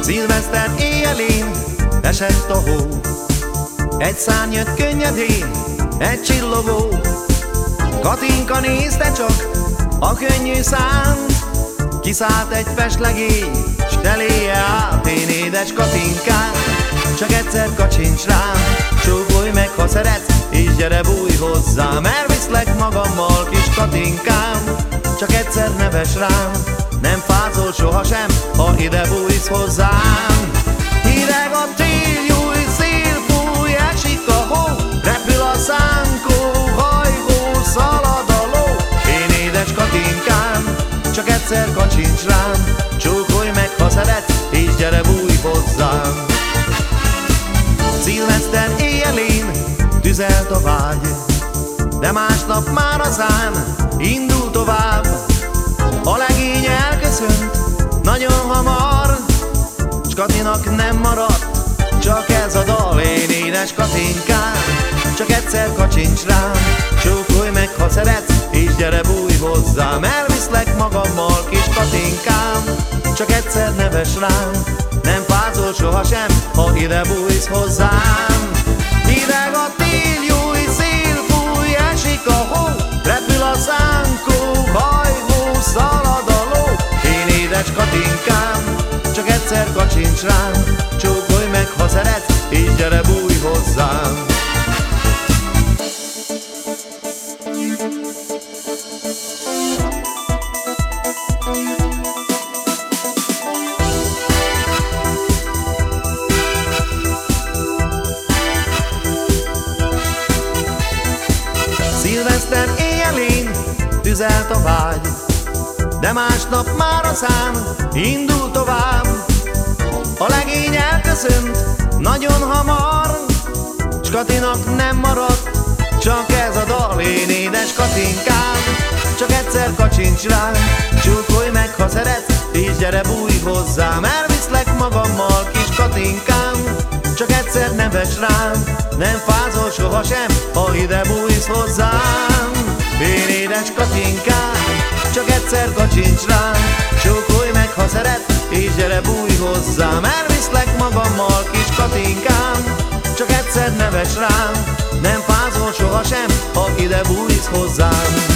Szilveszter éjjelén esett a hó. Egy szárny jött könnyedén, egy csillogó. Katinka nézte csak a könnyű szánt Kiszállt egy festlegény, s teléje át Én édes Katinkám, csak egyszer kacsincs rám Csókolj meg, ha szeretsz, és gyere bújj hozzám Elviszlek magammal, kis Katinkám Csak egyszer neves rám Nem fázol sohasem, ha ide bújsz hozzám. Hideg a tél, júj, szél, fúj, esik a hó Repül a szánkó, hajgó, szalad a ló. Én édes Katinkám, csak egyszer kacsincs rám ha szeretsz, és gyere bújj hozzám. Szilveszter éjjelén tüzelt a vágy De másnap már azán indul tovább. A legény elköszönt nagyon hamar S Katinak nem maradt csak ez a dal. Én édes Katinkám, csak egyszer kacsincs rám. Csókolj meg, ha szeretsz, és gyere bújj hozzám. Elviszlek magammal, kis Katinkám, csak egyszer neves rám Nem fázol sohasem, ha ide bújsz hozzám. Hideg a tél, júj, szél, fúj, esik a hó Repül a szánkó, hajgó, szalad a ló. Én édes Katinkám, csak egyszer kacsincs rám Csókolj meg, ha szeretsz, és gyere bújj hozzám Szilveszter éjjelén tüzelt a vágy. De másnap már a szám indul tovább. A legény elköszönt nagyon hamar. S Katinak nem maradt csak ez a dal. Én édes Katinkám, csak egyszer kacsincs rám. Csókolj meg, ha szeretsz, és gyere bújj hozzám. Elviszlek magammal, kis Katinkám, csak egyszer neves rám. Nem fázol sohasem, ha ide bújsz hozzám egyszer kacsincs rám Csókolj meg, ha szeretsz, és gyere bújj hozzám Elviszlek magammal, kis Katinkám, csak egyszer neves rám Nem fázol sohasem, ha ide bújsz hozzám